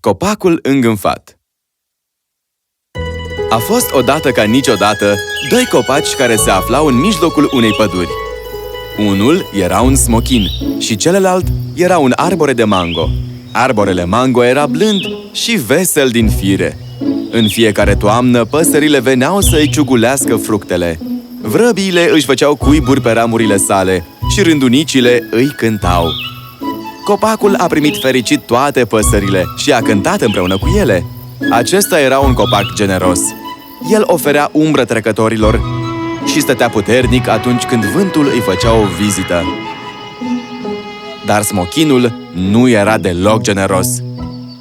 Copacul îngânfat A fost odată ca niciodată doi copaci care se aflau în mijlocul unei păduri. Unul era un smochin și celălalt era un arbore de mango. Arborele mango era blând și vesel din fire. În fiecare toamnă, păsările veneau să-i ciugulească fructele. Vrăbiile își făceau cuiburi pe ramurile sale și rândunicile îi cântau. Copacul a primit fericit toate păsările și a cântat împreună cu ele. Acesta era un copac generos. El oferea umbră trecătorilor și stătea puternic atunci când vântul îi făcea o vizită. Dar smochinul nu era deloc generos.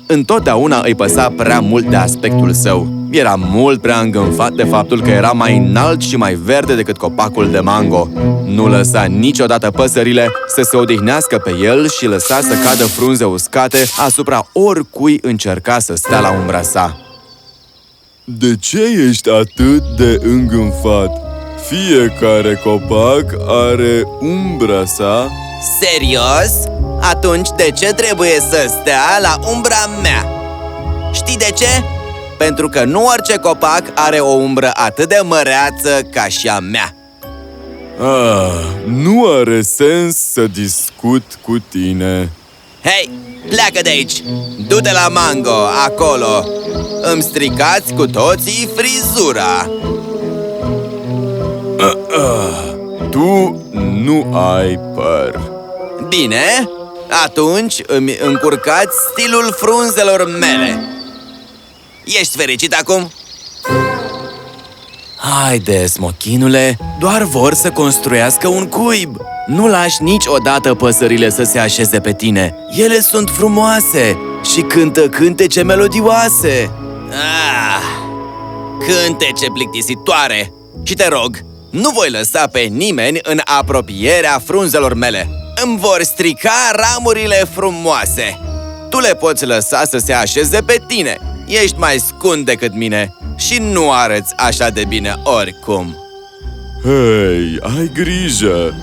Întotdeauna îi păsa prea mult de aspectul său. Era mult prea îngânfat de faptul că era mai înalt și mai verde decât copacul de mango. Nu lăsa niciodată păsările să se odihnească pe el și lăsa să cadă frunze uscate asupra oricui încerca să stea la umbra sa. De ce ești atât de îngânfat? Fiecare copac are umbra sa Serios? Atunci de ce trebuie să stea la umbra mea? Știi de ce? Pentru că nu orice copac are o umbră atât de măreață ca și a mea Ah, nu are sens să discut cu tine Hei, pleacă de aici! Du-te la Mango, acolo! Îmi stricați cu toții frizura! Tu nu ai păr Bine, atunci îmi încurcați stilul frunzelor mele Ești fericit acum? Haide, smochinule, doar vor să construiască un cuib. Nu lași niciodată păsările să se așeze pe tine. Ele sunt frumoase și cântă cântece melodioase. Ah, cântece plictisitoare! Și te rog, nu voi lăsa pe nimeni în apropierea frunzelor mele Îmi vor strica ramurile frumoase Tu le poți lăsa să se așeze pe tine Ești mai scund decât mine și nu arăți așa de bine oricum Hei, ai grijă!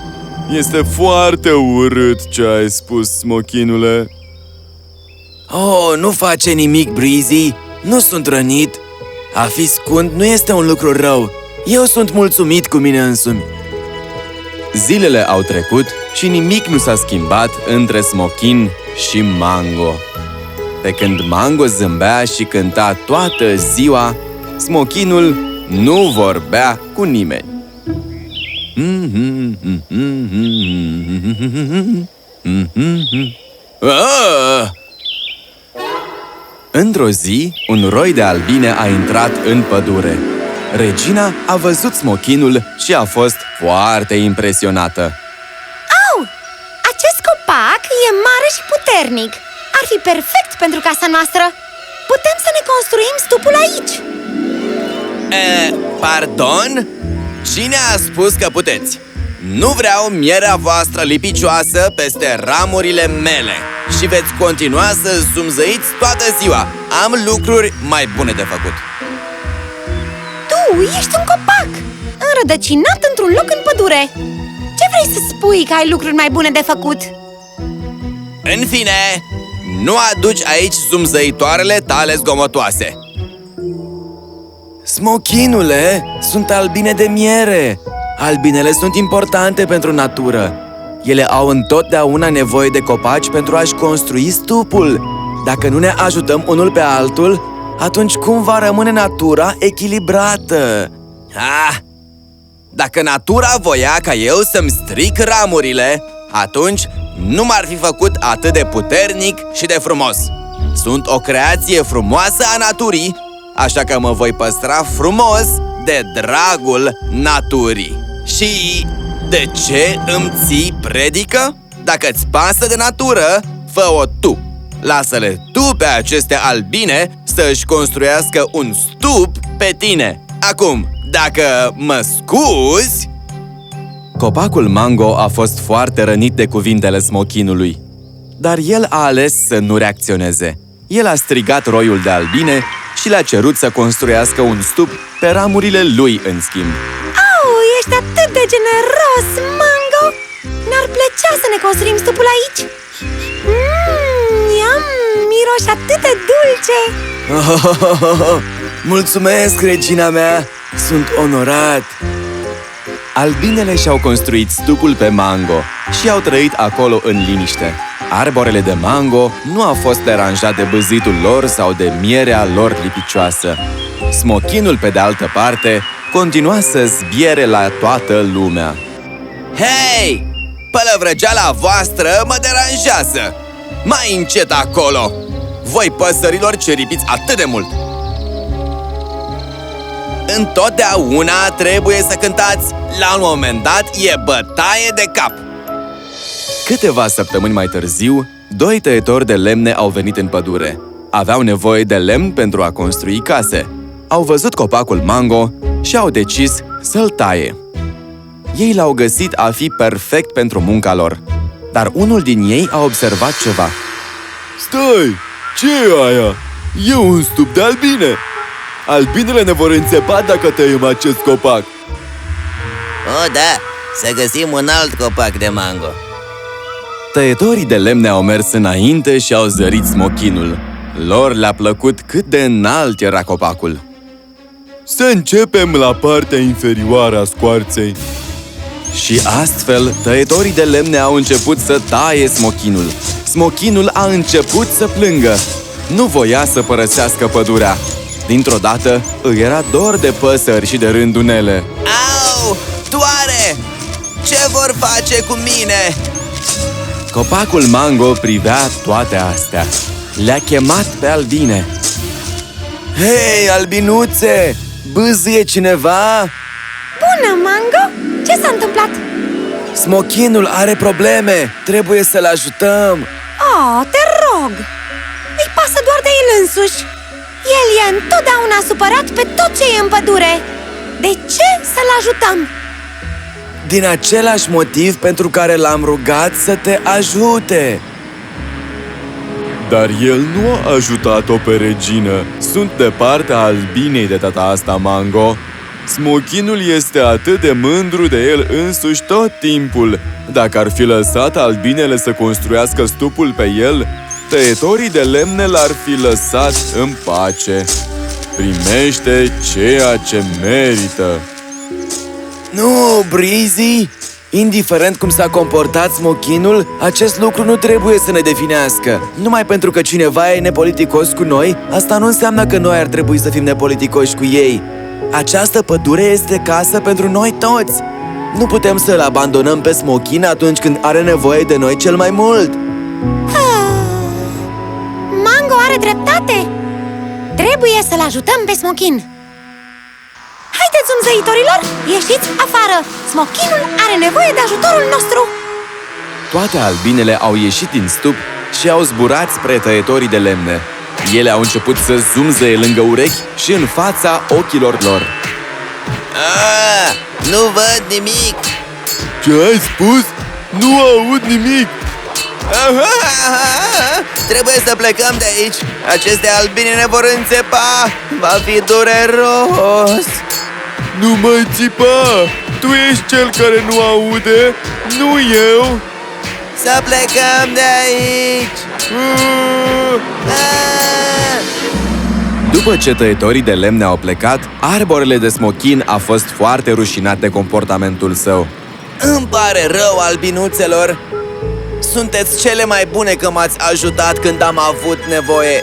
Este foarte urât ce ai spus, smochinule Oh, nu face nimic, Breezy. Nu sunt rănit. A fi scund nu este un lucru rău. Eu sunt mulțumit cu mine însumi. Zilele au trecut și nimic nu s-a schimbat între Smochin și Mango. Pe când Mango zâmbea și cânta toată ziua, Smochinul nu vorbea cu nimeni. Ah! Într-o zi, un roi de albine a intrat în pădure. Regina a văzut smochinul și a fost foarte impresionată. Au! Acest copac e mare și puternic Ar fi perfect pentru casa noastră Putem să ne construim stupul aici e, Pardon? Cine a spus că puteți? Nu vreau mierea voastră lipicioasă peste ramurile mele Și veți continua să zumzăiți toată ziua Am lucruri mai bune de făcut Tu ești un copac Înrădăcinat într-un loc în pădure Ce vrei să spui că ai lucruri mai bune de făcut? În fine, nu aduci aici zumzăitoarele tale zgomotoase Smochinule, sunt albine de miere! Albinele sunt importante pentru natură. Ele au întotdeauna nevoie de copaci pentru a-și construi stupul. Dacă nu ne ajutăm unul pe altul, atunci cum va rămâne natura echilibrată? Ah, dacă natura voia ca eu să-mi stric ramurile, atunci nu m-ar fi făcut atât de puternic și de frumos. Sunt o creație frumoasă a naturii, așa că mă voi păstra frumos de dragul naturii. Și de ce îmi ții predică? Dacă îți pasă de natură, fă-o tu. Lasă-le tu pe aceste albine să-și construiască un stup pe tine. Acum, dacă mă scuzi, Copacul Mango a fost foarte rănit de cuvintele smochinului. Dar el a ales să nu reacționeze. El a strigat roiul de albine și le-a cerut să construiască un stup pe ramurile lui în schimb. Au, ești atât de generos, Mango! N-ar să ne construim stupul aici? Mmm, iam, miroși atât de dulce! Mulțumesc, regina mea! Sunt onorat! Albinele și-au construit stupul pe mango și au trăit acolo în liniște. Arborele de mango nu a fost deranjat de băzitul lor sau de mierea lor lipicioasă. Smochinul, pe de altă parte, continua să zbiere la toată lumea. Hei! Pălăvrăgeala voastră mă deranjează! Mai încet acolo! Voi păsărilor ce ripiți atât de mult! Întotdeauna trebuie să cântați La un moment dat e bătaie de cap! Câteva săptămâni mai târziu, doi tăietori de lemne au venit în pădure. Aveau nevoie de lemn pentru a construi case. Au văzut copacul mango și au decis să-l taie. Ei l-au găsit a fi perfect pentru munca lor. Dar unul din ei a observat ceva. Stai! ce e aia? E un stup de albine! Albinele ne vor înțepa dacă tăiem acest copac! O, da! Să găsim un alt copac de mango! Tăietorii de lemne au mers înainte și au zărit smochinul. Lor le-a plăcut cât de înalt era copacul. Să începem la partea inferioară a scoarței. Și astfel, tăietorii de lemne au început să taie smochinul. Smochinul a început să plângă. Nu voia să părăsească pădurea. Dintr-o dată, îi era dor de păsări și de rândunele. Au! Doare! Ce vor face cu mine? Copacul mango privea toate astea. Le-a chemat pe albine. Hei, albinuțe! Bâzâie cineva? Bună, Mango! Ce s-a întâmplat? Smochinul are probleme! Trebuie să-l ajutăm! Oh, te rog! Îi pasă doar de el însuși El e întotdeauna supărat pe tot ce e în pădure De ce să-l ajutăm? Din același motiv pentru care l-am rugat să te ajute! Dar el nu a ajutat-o pe regină. Sunt de partea albinei de tata asta, Mango. Smochinul este atât de mândru de el însuși tot timpul. Dacă ar fi lăsat albinele să construiască stupul pe el, tăietorii de lemne l-ar fi lăsat în pace. Primește ceea ce merită. Nu, Breezy! Indiferent cum s-a comportat smochinul, acest lucru nu trebuie să ne definească. Numai pentru că cineva e nepoliticos cu noi, asta nu înseamnă că noi ar trebui să fim nepoliticoși cu ei. Această pădure este casă pentru noi toți. Nu putem să-l abandonăm pe smochin atunci când are nevoie de noi cel mai mult. Dreptate! Trebuie să-l ajutăm pe Smochin Haideți, umzăitorilor, ieșiți afară! Smochinul are nevoie de ajutorul nostru! Toate albinele au ieșit din stup și au zburat spre tăietorii de lemne. Ele au început să zumzăie lângă urechi și în fața ochilor lor. Ah, nu văd nimic! Ce ai spus? Nu aud nimic! Trebuie să plecăm de aici! Aceste albine ne vor înțepa! Va fi dureros! Nu mai țipa! Tu ești cel care nu aude, nu eu! Să plecăm de aici! Ah! După ce tăietorii de lemne au plecat, arborele de smochin a fost foarte rușinat de comportamentul său. Îmi pare rău, albinuțelor! Sunteți cele mai bune că m-ați ajutat când am avut nevoie!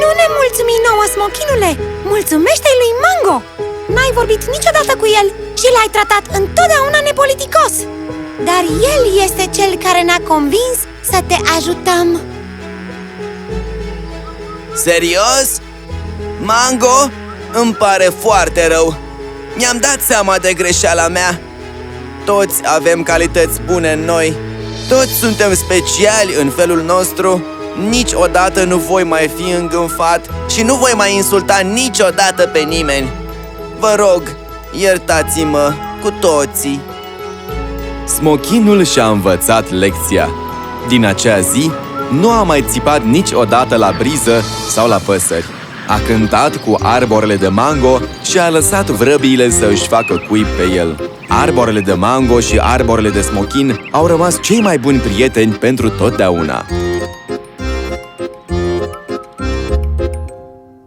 Nu ne mulțumi nouă, Smochinule! Mulțumește-i lui Mango! N-ai vorbit niciodată cu el și l-ai tratat întotdeauna nepoliticos! Dar el este cel care ne-a convins să te ajutăm! Serios? Mango? Îmi pare foarte rău! Mi-am dat seama de greșeala mea! Toți avem calități bune în noi! Toți suntem speciali în felul nostru! Niciodată nu voi mai fi îngânfat și nu voi mai insulta niciodată pe nimeni! Vă rog, iertați-mă cu toții! Smochinul și-a învățat lecția. Din acea zi, nu a mai țipat niciodată la briză sau la păsări. A cântat cu arborele de mango și a lăsat vrăbiile să își facă cuib pe el. Arborele de mango și arborele de smochin au rămas cei mai buni prieteni pentru totdeauna.